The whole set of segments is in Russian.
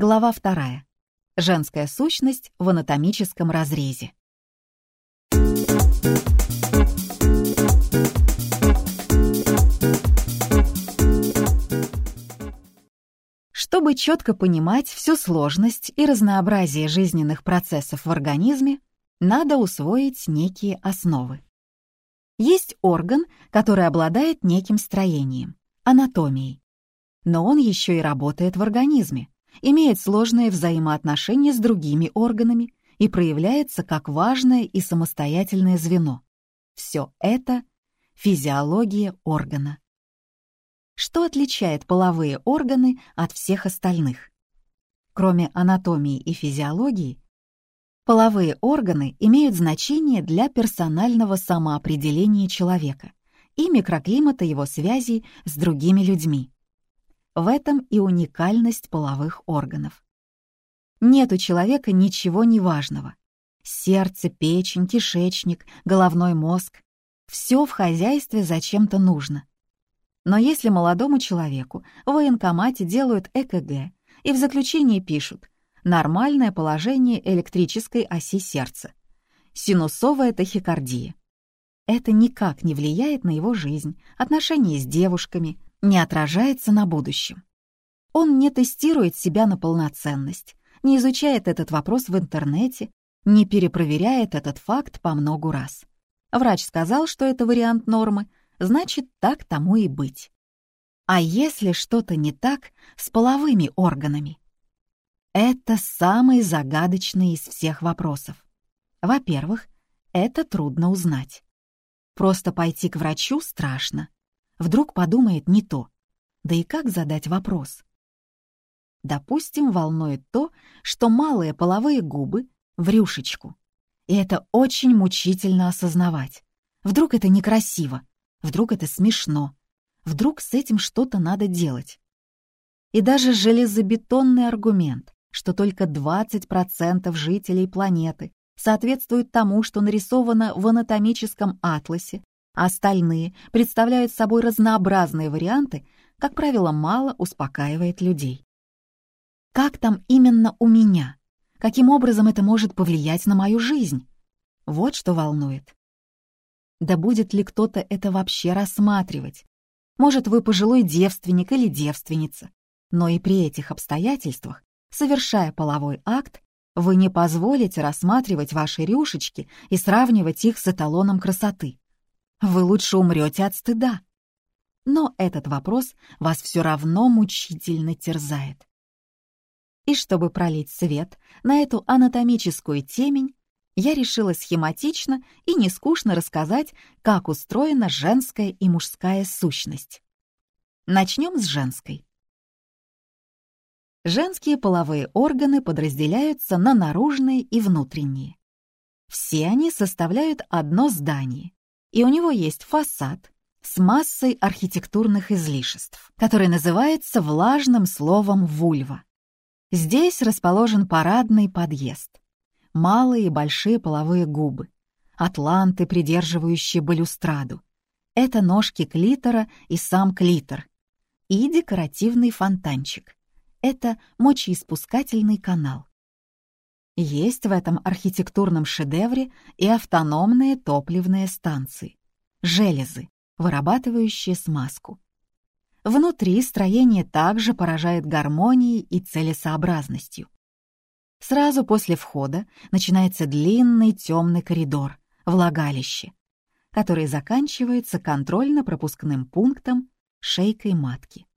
Глава вторая. Женская сущность в анатомическом разрезе. Чтобы четко понимать всю сложность и разнообразие жизненных процессов в организме, надо усвоить некие основы. Есть орган, который обладает неким строением, анатомией. Но он еще и работает в организме, имеет сложные взаимоотношения с другими органами и проявляется как важное и самостоятельное звено. Все это — физиология органа. Что отличает половые органы от всех остальных? Кроме анатомии и физиологии, половые органы имеют значение для персонального самоопределения человека и микроклимата его связей с другими людьми. В этом и уникальность половых органов. Нет у человека ничего неважного. Сердце, печень, кишечник, головной мозг — все в хозяйстве зачем-то нужно. Но если молодому человеку в военкомате делают ЭКГ и в заключении пишут «нормальное положение электрической оси сердца», синусовая тахикардия, это никак не влияет на его жизнь, отношения с девушками, не отражается на будущем. Он не тестирует себя на полноценность, не изучает этот вопрос в интернете, не перепроверяет этот факт по многу раз. Врач сказал, что это вариант нормы, значит, так тому и быть. А если что-то не так с половыми органами? Это самый загадочный из всех вопросов. Во-первых, это трудно узнать. Просто пойти к врачу страшно. Вдруг подумает не то. Да и как задать вопрос? Допустим, волнует то, что малые половые губы в рюшечку. И это очень мучительно осознавать. Вдруг это некрасиво, вдруг это смешно, вдруг с этим что-то надо делать. И даже железобетонный аргумент, что только 20% жителей планеты соответствуют тому, что нарисовано в анатомическом атласе, остальные представляют собой разнообразные варианты, как правило, мало успокаивает людей. Как там именно у меня? Каким образом это может повлиять на мою жизнь? Вот что волнует. Да будет ли кто-то это вообще рассматривать? Может, вы пожилой девственник или девственница, но и при этих обстоятельствах, совершая половой акт, вы не позволите рассматривать ваши рюшечки и сравнивать их с эталоном красоты вы лучше умрете от стыда. Но этот вопрос вас все равно мучительно терзает. И чтобы пролить свет на эту анатомическую темень, я решила схематично и нескучно рассказать, как устроена женская и мужская сущность. Начнем с женской. Женские половые органы подразделяются на наружные и внутренние. Все они составляют одно здание, и у него есть фасад с массой архитектурных излишеств, который называется влажным словом «вульва». Здесь расположен парадный подъезд, малые и большие половые губы, атланты, придерживающие балюстраду. Это ножки клитора и сам клитор. И декоративный фонтанчик. Это мочеиспускательный канал. Есть в этом архитектурном шедевре и автономные топливные станции, железы, вырабатывающие смазку. Внутри строение также поражает гармонией и целесообразностью. Сразу после входа начинается длинный темный коридор, влагалище, который заканчивается контрольно-пропускным пунктом шейкой матки.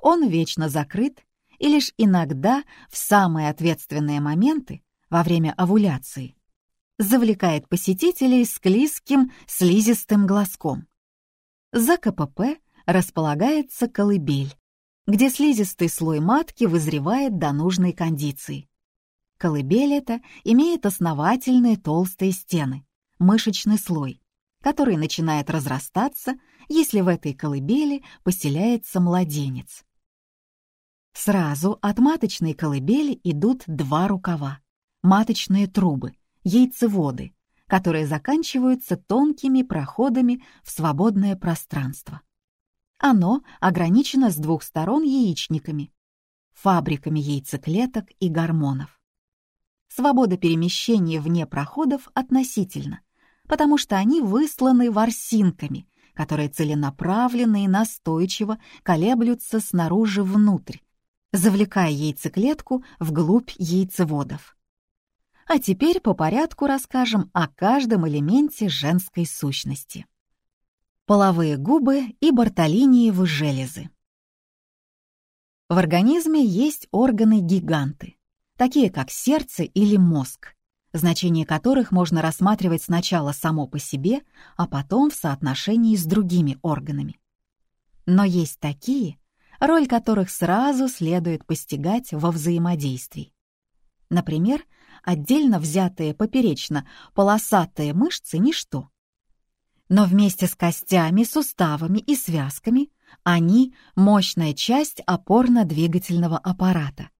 Он вечно закрыт и лишь иногда, в самые ответственные моменты, во время овуляции, завлекает посетителей склизким слизистым глазком. За КПП располагается колыбель, где слизистый слой матки вызревает до нужной кондиции. Колыбель эта имеет основательные толстые стены, мышечный слой, который начинает разрастаться, если в этой колыбели поселяется младенец. Сразу от маточной колыбели идут два рукава, маточные трубы, яйцеводы, которые заканчиваются тонкими проходами в свободное пространство. Оно ограничено с двух сторон яичниками. фабриками яйцеклеток и гормонов. Свобода перемещения вне проходов относительно, потому что они высланы ворсинками, которые целенаправленно и настойчиво колеблются снаружи внутрь, завлекая яйцеклетку вглубь яйцеводов. А теперь по порядку расскажем о каждом элементе женской сущности. Половые губы и бартолиниевы железы. В организме есть органы-гиганты, такие как сердце или мозг, значение которых можно рассматривать сначала само по себе, а потом в соотношении с другими органами. Но есть такие, роль которых сразу следует постигать во взаимодействии. Например, отдельно взятые поперечно полосатые мышцы — ничто. Но вместе с костями, суставами и связками они — мощная часть опорно-двигательного аппарата.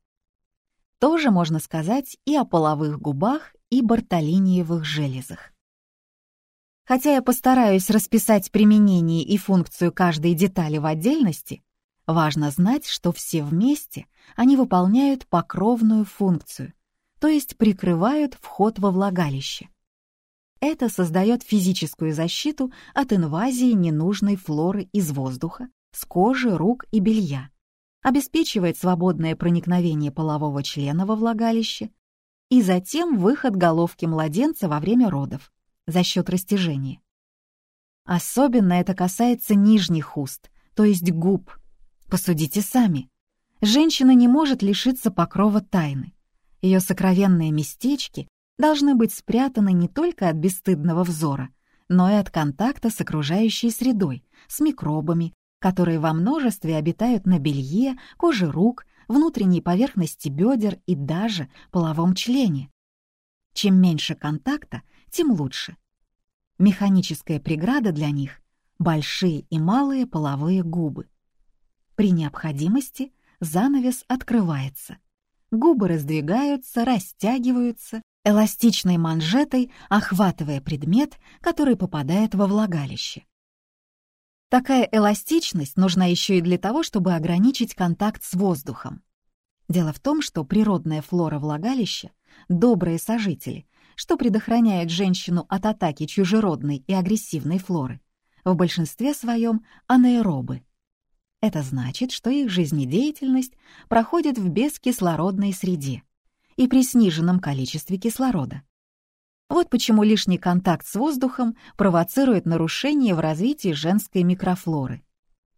Тоже можно сказать и о половых губах и бартолиниевых железах. Хотя я постараюсь расписать применение и функцию каждой детали в отдельности, Важно знать, что все вместе они выполняют покровную функцию, то есть прикрывают вход во влагалище. Это создает физическую защиту от инвазии ненужной флоры из воздуха, с кожи, рук и белья, обеспечивает свободное проникновение полового члена во влагалище и затем выход головки младенца во время родов за счет растяжения. Особенно это касается нижних уст, то есть губ, Посудите сами. Женщина не может лишиться покрова тайны. Ее сокровенные местечки должны быть спрятаны не только от бесстыдного взора, но и от контакта с окружающей средой, с микробами, которые во множестве обитают на белье, коже рук, внутренней поверхности бедер и даже половом члене. Чем меньше контакта, тем лучше. Механическая преграда для них — большие и малые половые губы. При необходимости занавес открывается. Губы раздвигаются, растягиваются, эластичной манжетой охватывая предмет, который попадает во влагалище. Такая эластичность нужна еще и для того, чтобы ограничить контакт с воздухом. Дело в том, что природная флора влагалища — добрые сожители, что предохраняет женщину от атаки чужеродной и агрессивной флоры, в большинстве своем анаэробы — это значит, что их жизнедеятельность проходит в бескислородной среде и при сниженном количестве кислорода. Вот почему лишний контакт с воздухом провоцирует нарушение в развитии женской микрофлоры.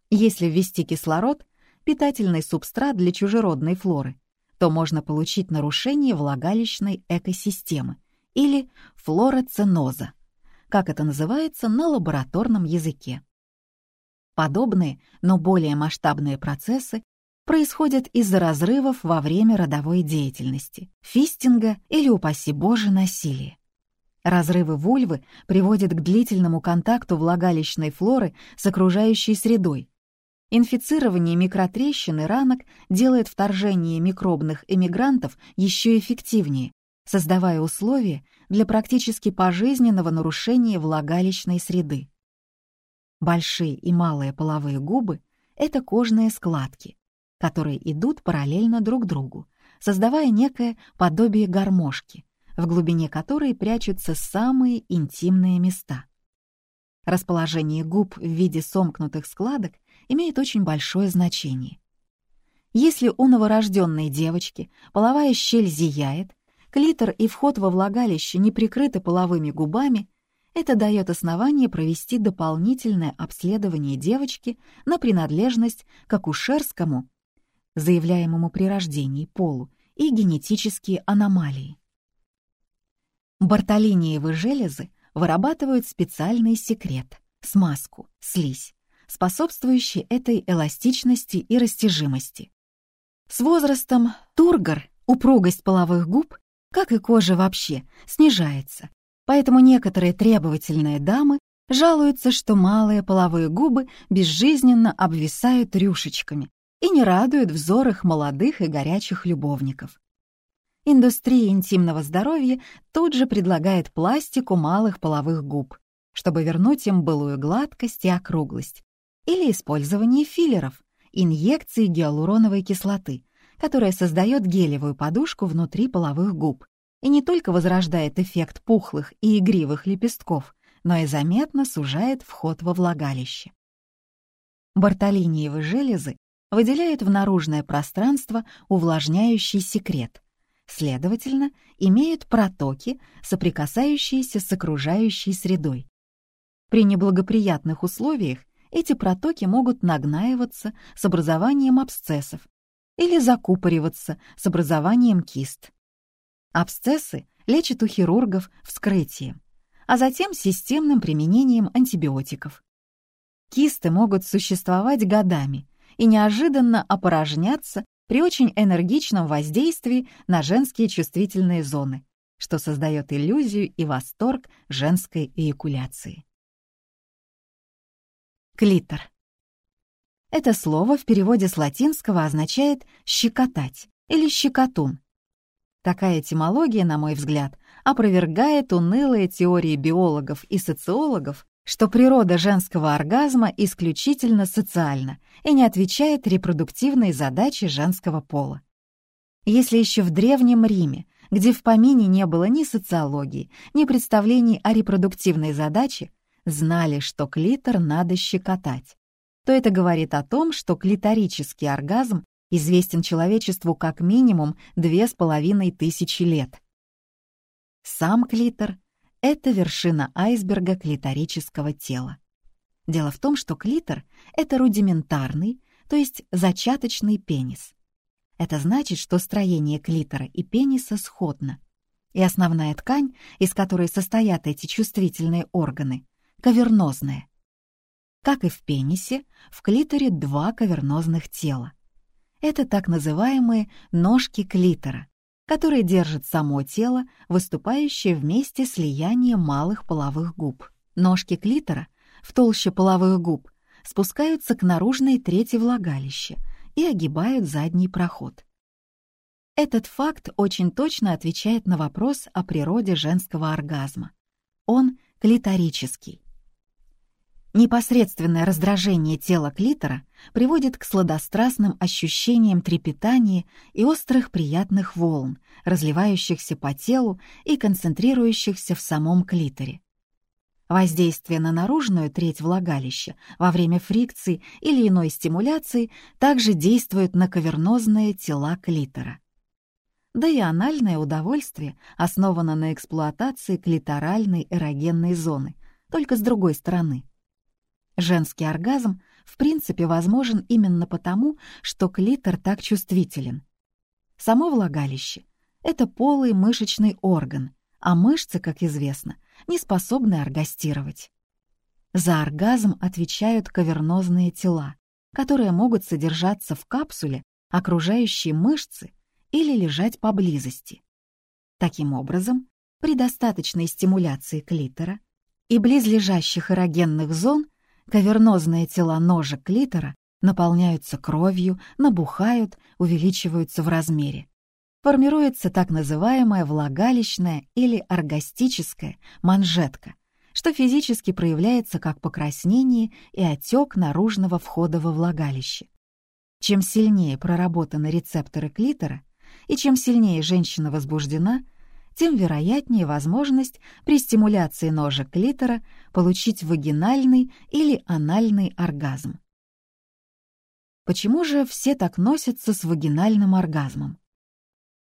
Если ввести кислород, питательный субстрат для чужеродной флоры, то можно получить нарушение влагалищной экосистемы или флороценоза, как это называется на лабораторном языке. Подобные, но более масштабные процессы происходят из-за разрывов во время родовой деятельности, фистинга или, упаси Боже, насилия. Разрывы вульвы приводят к длительному контакту влагалищной флоры с окружающей средой. Инфицирование микротрещин ранок делает вторжение микробных эмигрантов еще эффективнее, создавая условия для практически пожизненного нарушения влагалищной среды. Большие и малые половые губы — это кожные складки, которые идут параллельно друг другу, создавая некое подобие гармошки, в глубине которой прячутся самые интимные места. Расположение губ в виде сомкнутых складок имеет очень большое значение. Если у новорожденной девочки половая щель зияет, клитор и вход во влагалище не прикрыты половыми губами, это дает основание провести дополнительное обследование девочки на принадлежность к акушерскому, заявляемому при рождении полу, и генетические аномалии. Бартолиниевы железы вырабатывают специальный секрет — смазку, слизь, способствующий этой эластичности и растяжимости. С возрастом тургор, упругость половых губ, как и кожи вообще, снижается, Поэтому некоторые требовательные дамы жалуются, что малые половые губы безжизненно обвисают рюшечками и не радуют взор их молодых и горячих любовников. Индустрия интимного здоровья тут же предлагает пластику малых половых губ, чтобы вернуть им былую гладкость и округлость, или использование филлеров, инъекции гиалуроновой кислоты, которая создает гелевую подушку внутри половых губ и не только возрождает эффект пухлых и игривых лепестков, но и заметно сужает вход во влагалище. Бартолиниевы железы выделяют в наружное пространство увлажняющий секрет, следовательно, имеют протоки, соприкасающиеся с окружающей средой. При неблагоприятных условиях эти протоки могут нагнаиваться с образованием абсцессов или закупориваться с образованием кист. Абсцессы лечат у хирургов вскрытием, а затем системным применением антибиотиков. Кисты могут существовать годами и неожиданно опорожняться при очень энергичном воздействии на женские чувствительные зоны, что создает иллюзию и восторг женской эякуляции. Клитор. Это слово в переводе с латинского означает «щекотать» или «щекотун». Такая этимология, на мой взгляд, опровергает унылые теории биологов и социологов, что природа женского оргазма исключительно социальна и не отвечает репродуктивной задаче женского пола. Если еще в Древнем Риме, где в помине не было ни социологии, ни представлений о репродуктивной задаче, знали, что клитор надо щекотать, то это говорит о том, что клиторический оргазм известен человечеству как минимум две с половиной тысячи лет. Сам клитор — это вершина айсберга клиторического тела. Дело в том, что клитор — это рудиментарный, то есть зачаточный пенис. Это значит, что строение клитора и пениса сходно, и основная ткань, из которой состоят эти чувствительные органы, кавернозная. Как и в пенисе, в клиторе два кавернозных тела. Это так называемые ножки клитора, которые держат само тело, выступающее вместе слияния малых половых губ. Ножки клитора в толще половых губ спускаются к наружной трети влагалища и огибают задний проход. Этот факт очень точно отвечает на вопрос о природе женского оргазма. Он клиторический. Непосредственное раздражение тела клитора приводит к сладострастным ощущениям трепетания и острых приятных волн, разливающихся по телу и концентрирующихся в самом клиторе. Воздействие на наружную треть влагалища во время фрикции или иной стимуляции также действует на кавернозные тела клитора. Да и анальное удовольствие основано на эксплуатации клиторальной эрогенной зоны, только с другой стороны — Женский оргазм в принципе возможен именно потому, что клитор так чувствителен. Само влагалище — это полый мышечный орган, а мышцы, как известно, не способны оргастировать. За оргазм отвечают кавернозные тела, которые могут содержаться в капсуле, окружающей мышцы или лежать поблизости. Таким образом, при достаточной стимуляции клитора и близлежащих эрогенных зон Кавернозные тела ножек клитора наполняются кровью, набухают, увеличиваются в размере. Формируется так называемая влагалищная или оргастическая манжетка, что физически проявляется как покраснение и отек наружного входа во влагалище. Чем сильнее проработаны рецепторы клитора и чем сильнее женщина возбуждена, тем вероятнее возможность при стимуляции ножек клитора получить вагинальный или анальный оргазм. Почему же все так носятся с вагинальным оргазмом?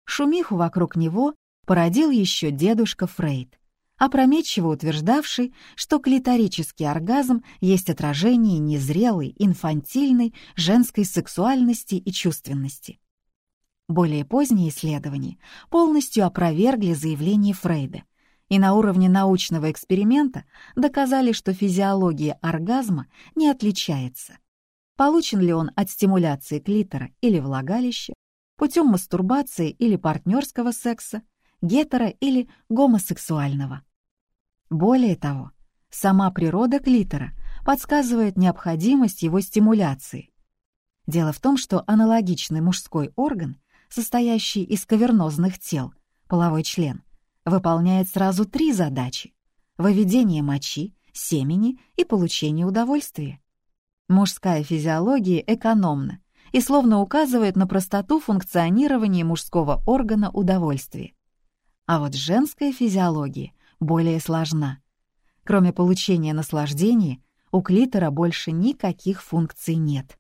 Шумиху вокруг него породил еще дедушка Фрейд, опрометчиво утверждавший, что клиторический оргазм есть отражение незрелой, инфантильной женской сексуальности и чувственности. Более поздние исследования полностью опровергли заявление Фрейда и на уровне научного эксперимента доказали, что физиология оргазма не отличается. Получен ли он от стимуляции клитора или влагалища, путем мастурбации или партнерского секса, гетеро- или гомосексуального. Более того, сама природа клитора подсказывает необходимость его стимуляции. Дело в том, что аналогичный мужской орган состоящий из кавернозных тел, половой член, выполняет сразу три задачи — выведение мочи, семени и получение удовольствия. Мужская физиология экономна и словно указывают на простоту функционирования мужского органа удовольствия. А вот женская физиология более сложна. Кроме получения наслаждения, у клитора больше никаких функций нет.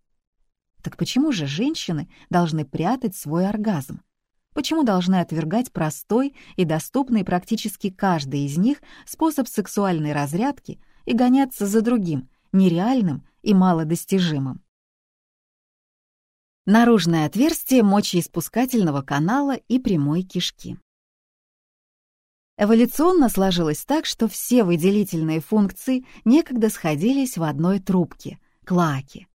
Так почему же женщины должны прятать свой оргазм? Почему должны отвергать простой и доступный практически каждый из них способ сексуальной разрядки и гоняться за другим, нереальным и малодостижимым? Наружное отверстие мочеиспускательного канала и прямой кишки. Эволюционно сложилось так, что все выделительные функции некогда сходились в одной трубке — клаке.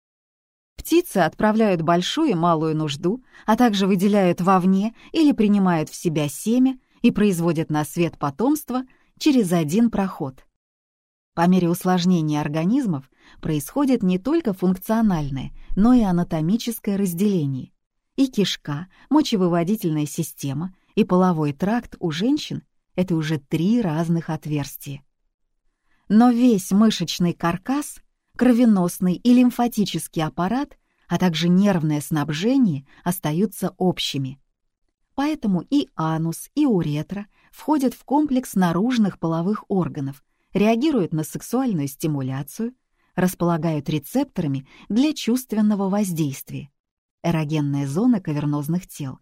Птицы отправляют большую и малую нужду, а также выделяют вовне или принимают в себя семя и производят на свет потомство через один проход. По мере усложнения организмов происходит не только функциональное, но и анатомическое разделение. И кишка, мочевыводительная система и половой тракт у женщин — это уже три разных отверстия. Но весь мышечный каркас кровеносный и лимфатический аппарат, а также нервное снабжение остаются общими. Поэтому и анус, и уретра входят в комплекс наружных половых органов, реагируют на сексуальную стимуляцию, располагают рецепторами для чувственного воздействия, эрогенные зоны кавернозных тел,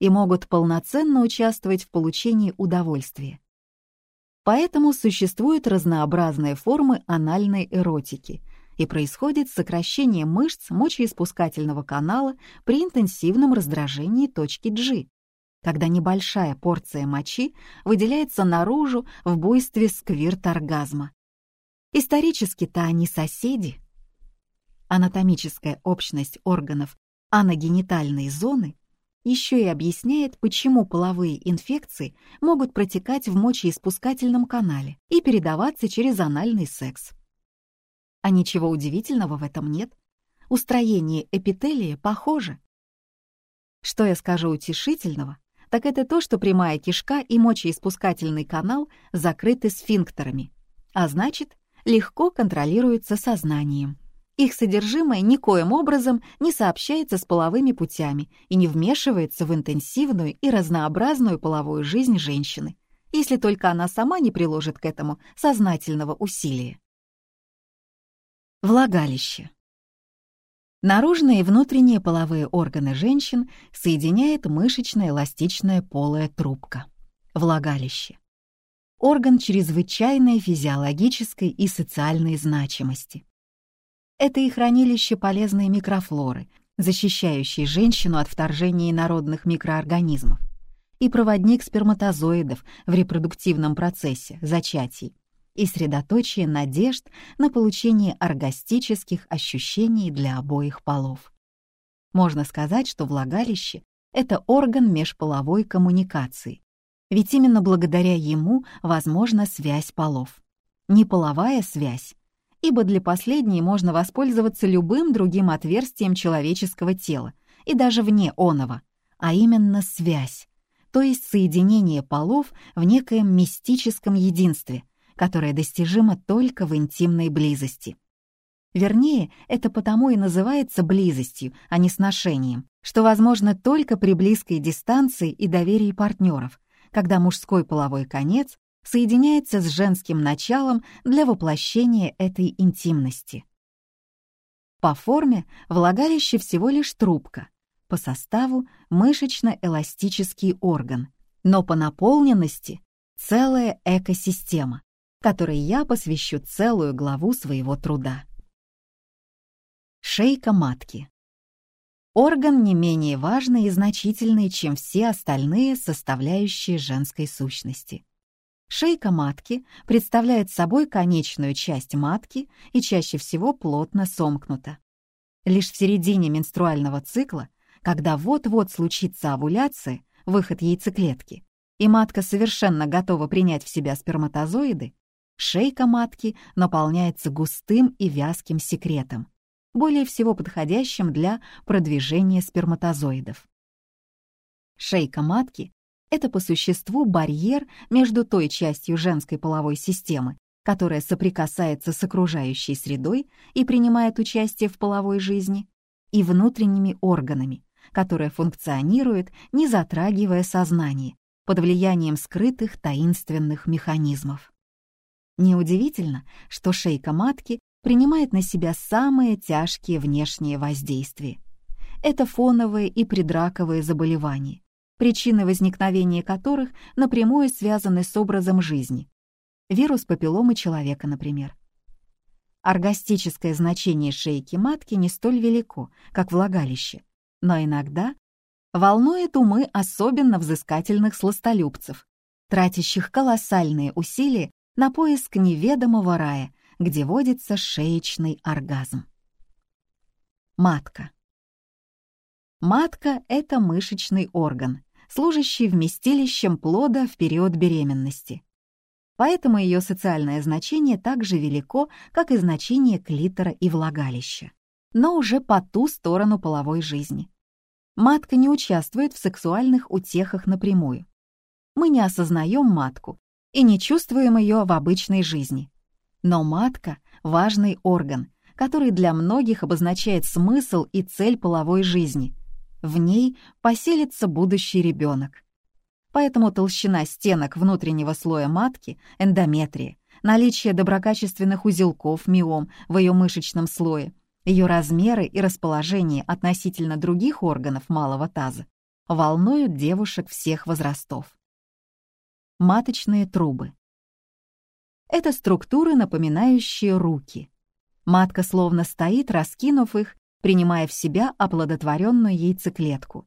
и могут полноценно участвовать в получении удовольствия. Поэтому существуют разнообразные формы анальной эротики, и происходит сокращение мышц мочеиспускательного канала при интенсивном раздражении точки G, когда небольшая порция мочи выделяется наружу в буйстве сквирт-оргазма. Исторически-то они соседи. Анатомическая общность органов аногенитальной зоны еще и объясняет, почему половые инфекции могут протекать в мочеиспускательном канале и передаваться через анальный секс. А ничего удивительного в этом нет. Устроение эпителия похоже. Что я скажу утешительного, так это то, что прямая кишка и мочеиспускательный канал закрыты сфинктерами, а значит, легко контролируются сознанием. Их содержимое никоим образом не сообщается с половыми путями и не вмешивается в интенсивную и разнообразную половую жизнь женщины, если только она сама не приложит к этому сознательного усилия. Влагалище. Наружные и внутренние половые органы женщин соединяет мышечная эластичная полая трубка — влагалище. Орган чрезвычайной физиологической и социальной значимости. Это и хранилище полезной микрофлоры, защищающей женщину от вторжения инородных микроорганизмов, и проводник сперматозоидов в репродуктивном процессе, зачатий, и средоточие надежд на получение оргастических ощущений для обоих полов. Можно сказать, что влагалище — это орган межполовой коммуникации, ведь именно благодаря ему возможна связь полов. Не половая связь, ибо для последней можно воспользоваться любым другим отверстием человеческого тела и даже вне оного, а именно связь, то есть соединение полов в некоем мистическом единстве, которое достижимо только в интимной близости. Вернее, это потому и называется близостью, а не сношением, что возможно только при близкой дистанции и доверии партнеров, когда мужской половой конец соединяется с женским началом для воплощения этой интимности. По форме влагалище всего лишь трубка, по составу мышечно-эластический орган, но по наполненности целая экосистема, которой я посвящу целую главу своего труда. Шейка матки. Орган не менее важный и значительный, чем все остальные составляющие женской сущности. Шейка матки представляет собой конечную часть матки и чаще всего плотно сомкнута. Лишь в середине менструального цикла, когда вот-вот случится овуляция, выход яйцеклетки, и матка совершенно готова принять в себя сперматозоиды, шейка матки наполняется густым и вязким секретом, более всего подходящим для продвижения сперматозоидов. Шейка матки это по существу барьер между той частью женской половой системы, которая соприкасается с окружающей средой и принимает участие в половой жизни, и внутренними органами, которые функционируют, не затрагивая сознание, под влиянием скрытых таинственных механизмов. Неудивительно, что шейка матки принимает на себя самые тяжкие внешние воздействия. Это фоновые и предраковые заболевания, причины возникновения которых напрямую связаны с образом жизни. Вирус папилломы человека, например. Оргастическое значение шейки матки не столь велико, как влагалище, но иногда волнует умы особенно взыскательных сластолюбцев, тратящих колоссальные усилия на поиск неведомого рая, где водится шеечный оргазм. Матка. Матка — это мышечный орган, служащий вместилищем плода в период беременности. Поэтому ее социальное значение так же велико, как и значение клитора и влагалища, но уже по ту сторону половой жизни. Матка не участвует в сексуальных утехах напрямую. Мы не осознаем матку и не чувствуем ее в обычной жизни. Но матка — важный орган, который для многих обозначает смысл и цель половой жизни. В ней поселится будущий ребенок. Поэтому толщина стенок внутреннего слоя матки, эндометрия, наличие доброкачественных узелков миом в ее мышечном слое, ее размеры и расположение относительно других органов малого таза волнуют девушек всех возрастов. Маточные трубы. Это структуры, напоминающие руки. Матка словно стоит, раскинув их, принимая в себя оплодотворенную яйцеклетку.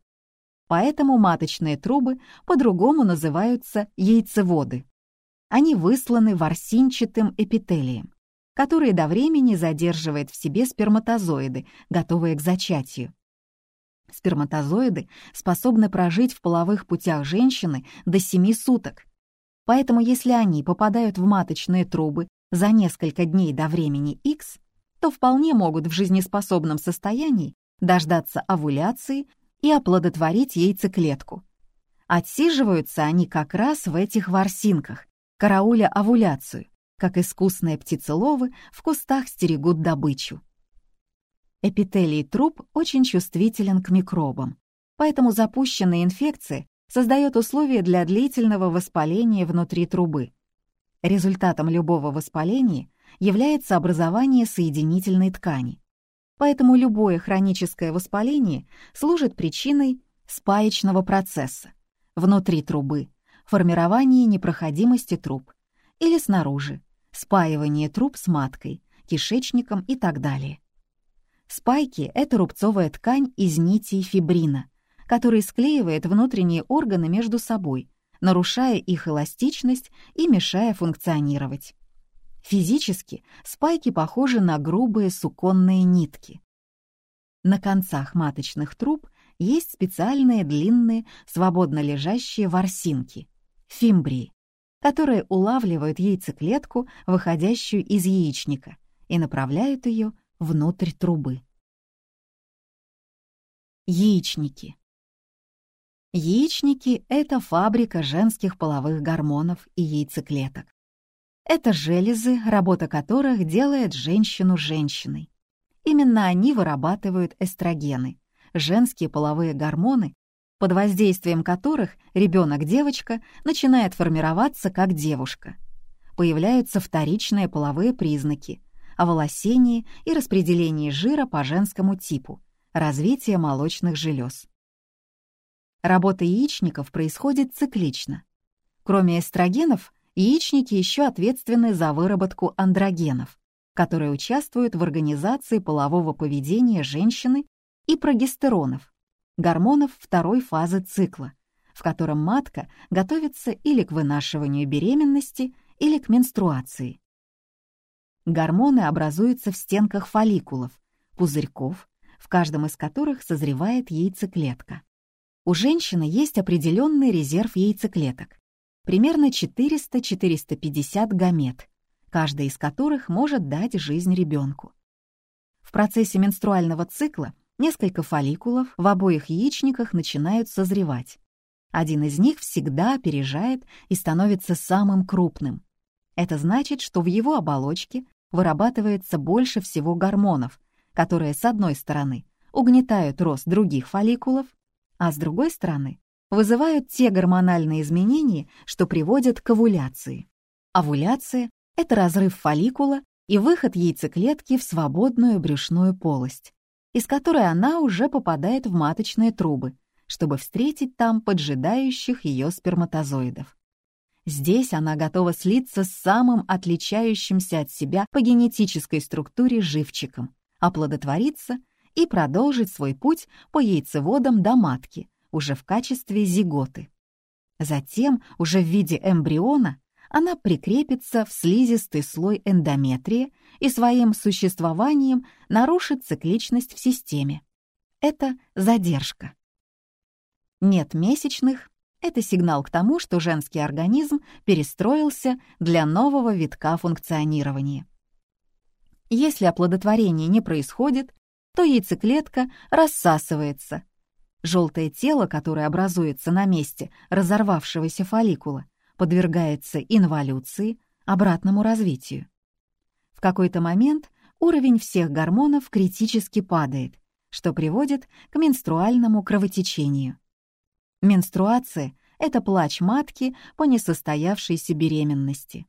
Поэтому маточные трубы по-другому называются яйцеводы. Они высланы ворсинчатым эпителием, который до времени задерживает в себе сперматозоиды, готовые к зачатию. Сперматозоиды способны прожить в половых путях женщины до 7 суток. Поэтому если они попадают в маточные трубы за несколько дней до времени X, то вполне могут в жизнеспособном состоянии дождаться овуляции и оплодотворить яйцеклетку. Отсиживаются они как раз в этих ворсинках, карауля овуляцию, как искусные птицеловы в кустах стерегут добычу. Эпителий труб очень чувствителен к микробам, поэтому запущенная инфекция создает условия для длительного воспаления внутри трубы. Результатом любого воспаления является образование соединительной ткани. Поэтому любое хроническое воспаление служит причиной спаечного процесса внутри трубы, формирования непроходимости труб или снаружи, спаивание труб с маткой, кишечником и так далее. Спайки — это рубцовая ткань из нитей фибрина, который склеивает внутренние органы между собой, нарушая их эластичность и мешая функционировать. Физически спайки похожи на грубые суконные нитки. На концах маточных труб есть специальные длинные, свободно лежащие ворсинки — фимбрии, которые улавливают яйцеклетку, выходящую из яичника, и направляют ее внутрь трубы. Яичники. Яичники — это фабрика женских половых гормонов и яйцеклеток. Это железы, работа которых делает женщину женщиной. Именно они вырабатывают эстрогены, женские половые гормоны, под воздействием которых ребенок-девочка начинает формироваться как девушка. Появляются вторичные половые признаки, оволосение и распределение жира по женскому типу, развитие молочных желез. Работа яичников происходит циклично. Кроме эстрогенов, яичники еще ответственны за выработку андрогенов, которые участвуют в организации полового поведения женщины и прогестеронов, гормонов второй фазы цикла, в котором матка готовится или к вынашиванию беременности, или к менструации. Гормоны образуются в стенках фолликулов, пузырьков, в каждом из которых созревает яйцеклетка. У женщины есть определенный резерв яйцеклеток, примерно 400-450 гамет, каждая из которых может дать жизнь ребенку. В процессе менструального цикла Несколько фолликулов в обоих яичниках начинают созревать. Один из них всегда опережает и становится самым крупным. Это значит, что в его оболочке вырабатывается больше всего гормонов, которые, с одной стороны, угнетают рост других фолликулов, а с другой стороны вызывают те гормональные изменения, что приводят к овуляции. Овуляция — это разрыв фолликула и выход яйцеклетки в свободную брюшную полость, из которой она уже попадает в маточные трубы, чтобы встретить там поджидающих ее сперматозоидов. Здесь она готова слиться с самым отличающимся от себя по генетической структуре живчиком, оплодотвориться и продолжить свой путь по яйцеводам до матки, уже в качестве зиготы. Затем, уже в виде эмбриона, она прикрепится в слизистый слой эндометрии и своим существованием нарушит цикличность в системе. Это задержка. Нет месячных — это сигнал к тому, что женский организм перестроился для нового витка функционирования. Если оплодотворение не происходит, то яйцеклетка рассасывается. Желтое тело, которое образуется на месте разорвавшегося фолликула, подвергается инволюции, обратному развитию. В какой-то момент уровень всех гормонов критически падает, что приводит к менструальному кровотечению. Менструация — это плач матки по несостоявшейся беременности.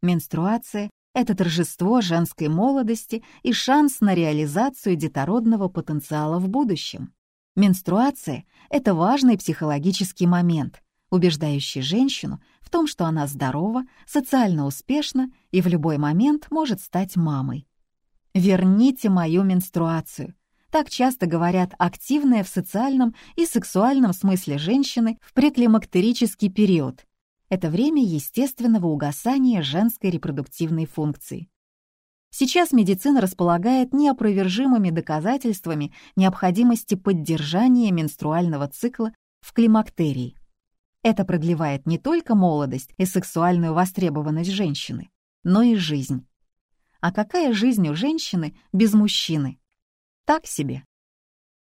Менструация — это торжество женской молодости и шанс на реализацию детородного потенциала в будущем. Менструация — это важный психологический момент, убеждающий женщину в том, что она здорова, социально успешна и в любой момент может стать мамой. «Верните мою менструацию», так часто говорят активные в социальном и сексуальном смысле женщины в преклимактерический период. Это время естественного угасания женской репродуктивной функции. Сейчас медицина располагает неопровержимыми доказательствами необходимости поддержания менструального цикла в климактерии. Это продлевает не только молодость и сексуальную востребованность женщины, но и жизнь. А какая жизнь у женщины без мужчины? Так себе.